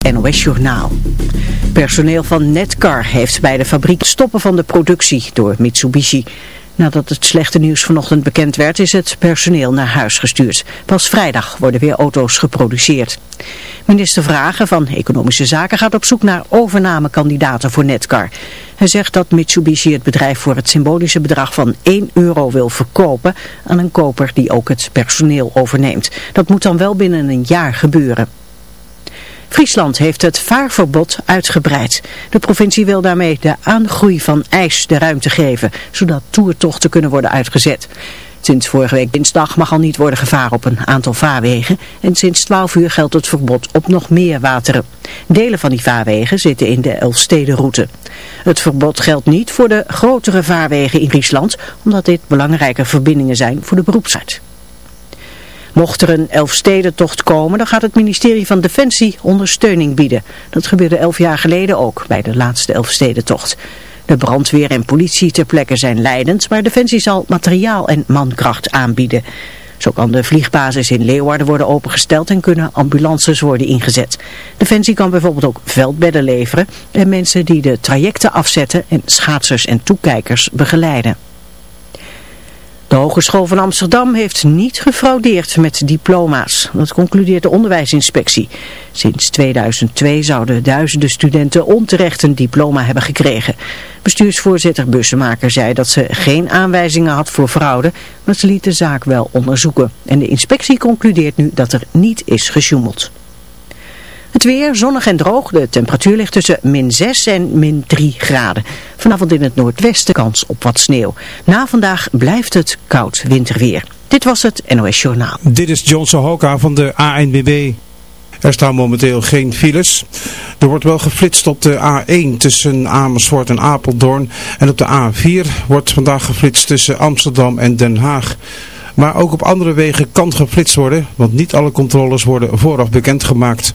NOS Journaal. Personeel van Netcar heeft bij de fabriek stoppen van de productie door Mitsubishi. Nadat het slechte nieuws vanochtend bekend werd is het personeel naar huis gestuurd. Pas vrijdag worden weer auto's geproduceerd. Minister Vragen van Economische Zaken gaat op zoek naar overnamekandidaten voor Netcar. Hij zegt dat Mitsubishi het bedrijf voor het symbolische bedrag van 1 euro wil verkopen aan een koper die ook het personeel overneemt. Dat moet dan wel binnen een jaar gebeuren. Friesland heeft het vaarverbod uitgebreid. De provincie wil daarmee de aangroei van ijs de ruimte geven, zodat toertochten kunnen worden uitgezet. Sinds vorige week dinsdag mag al niet worden gevaren op een aantal vaarwegen en sinds 12 uur geldt het verbod op nog meer wateren. Delen van die vaarwegen zitten in de Elfstedenroute. Het verbod geldt niet voor de grotere vaarwegen in Friesland, omdat dit belangrijke verbindingen zijn voor de beroepsarts. Mocht er een Elfstedentocht komen, dan gaat het ministerie van Defensie ondersteuning bieden. Dat gebeurde elf jaar geleden ook, bij de laatste Elfstedentocht. De brandweer en politie ter plekke zijn leidend, maar Defensie zal materiaal en mankracht aanbieden. Zo kan de vliegbasis in Leeuwarden worden opengesteld en kunnen ambulances worden ingezet. Defensie kan bijvoorbeeld ook veldbedden leveren en mensen die de trajecten afzetten en schaatsers en toekijkers begeleiden. De Hogeschool van Amsterdam heeft niet gefraudeerd met diploma's. Dat concludeert de onderwijsinspectie. Sinds 2002 zouden duizenden studenten onterecht een diploma hebben gekregen. Bestuursvoorzitter Bussemaker zei dat ze geen aanwijzingen had voor fraude, maar ze liet de zaak wel onderzoeken. En de inspectie concludeert nu dat er niet is gesjoemeld. Het weer zonnig en droog. De temperatuur ligt tussen min 6 en min 3 graden. Vanavond in het noordwesten kans op wat sneeuw. Na vandaag blijft het koud winterweer. Dit was het NOS Journaal. Dit is John Sohoka van de ANWB. Er staan momenteel geen files. Er wordt wel geflitst op de A1 tussen Amersfoort en Apeldoorn. En op de A4 wordt vandaag geflitst tussen Amsterdam en Den Haag. Maar ook op andere wegen kan geflitst worden, want niet alle controles worden vooraf bekendgemaakt.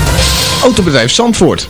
Autobedrijf Zandvoort.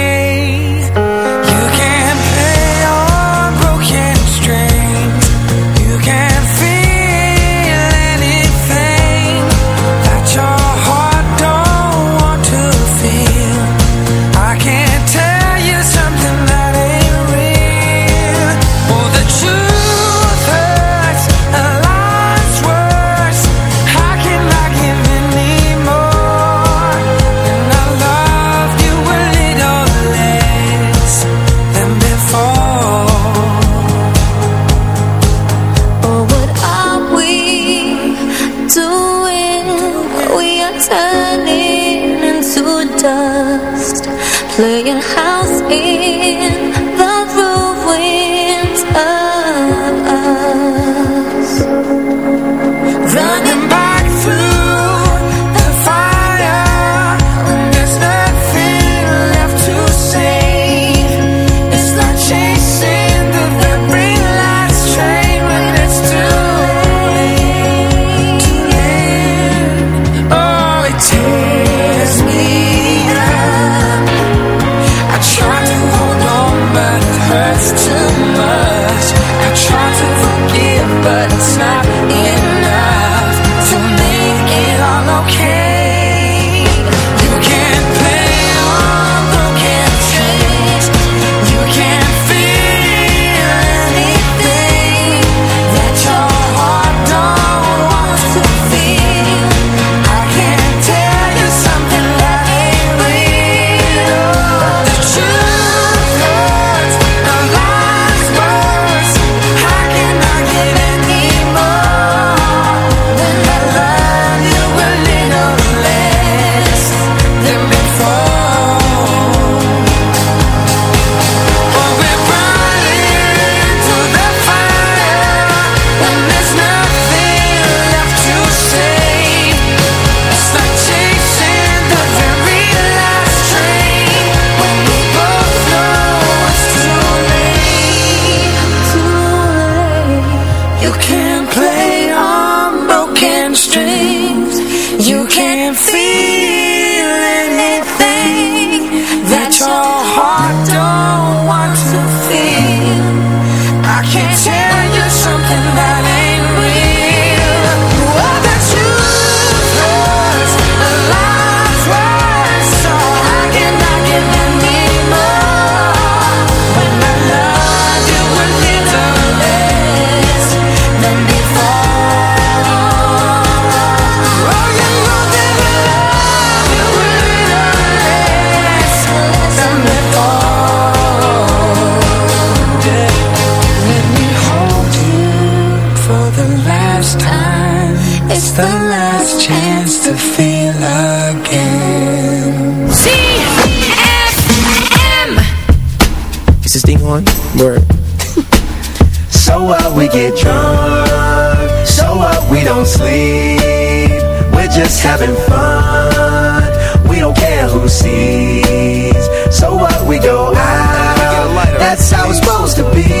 supposed to be.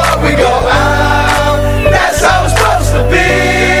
be.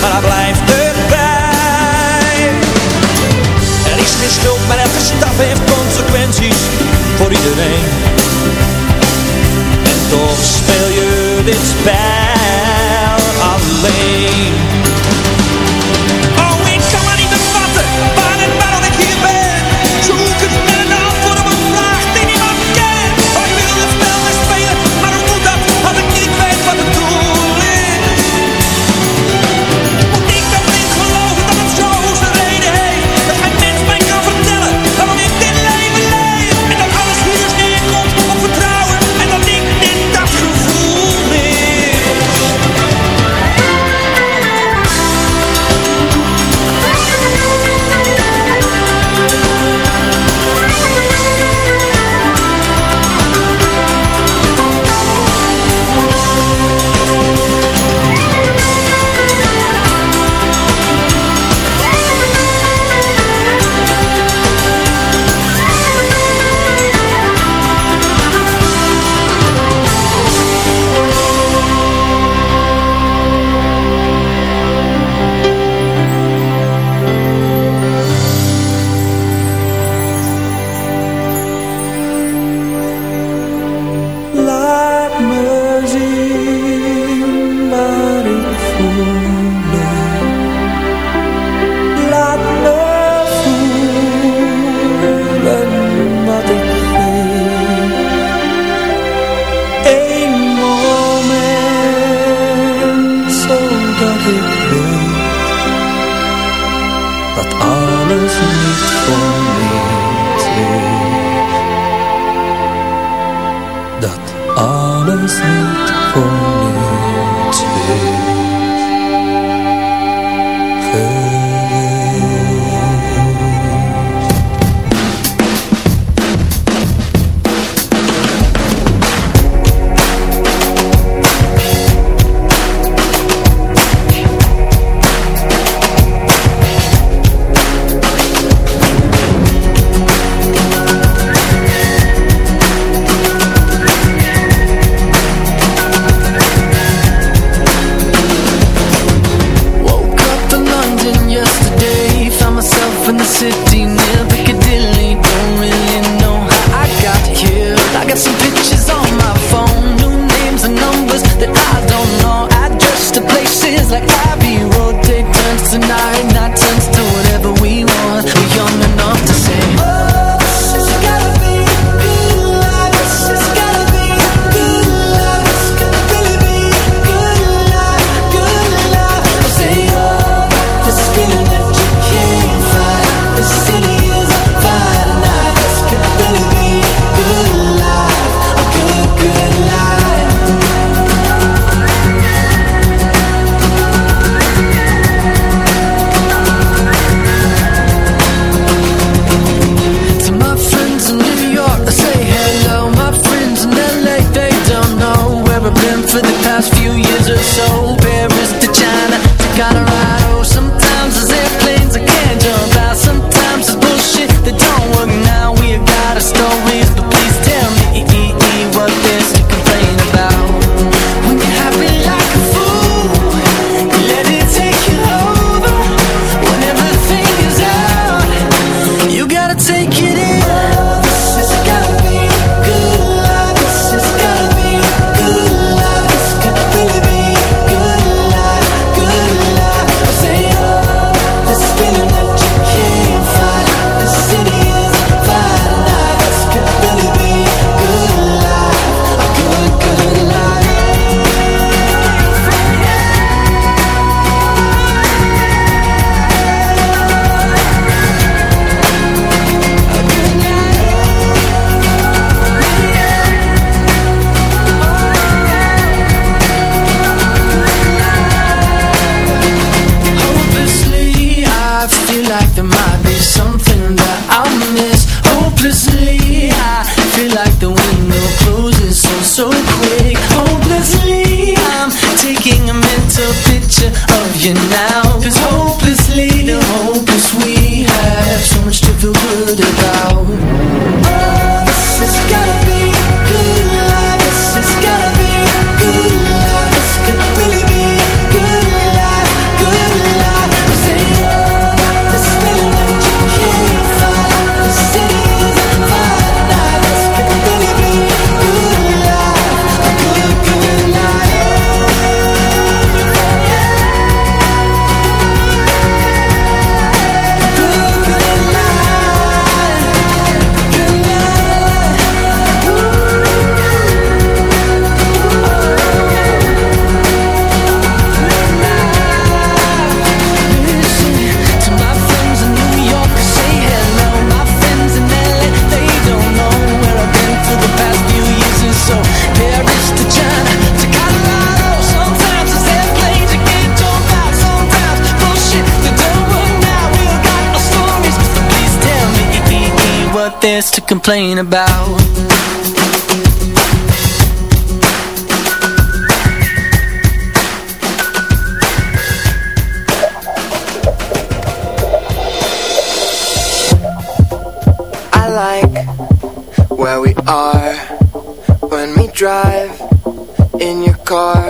maar blijf blijft erbij. Er is geen schuld, maar elke stap heeft consequenties voor iedereen. En toch speel je dit spel less to complain about. I like where we are when we drive in your car.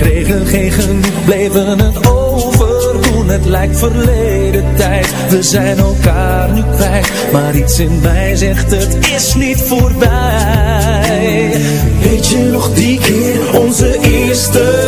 kregen geen genoeg, bleven het overdoen Het lijkt verleden tijd, we zijn elkaar nu kwijt. Maar iets in mij zegt het is niet voorbij. Weet je nog die keer, onze eerste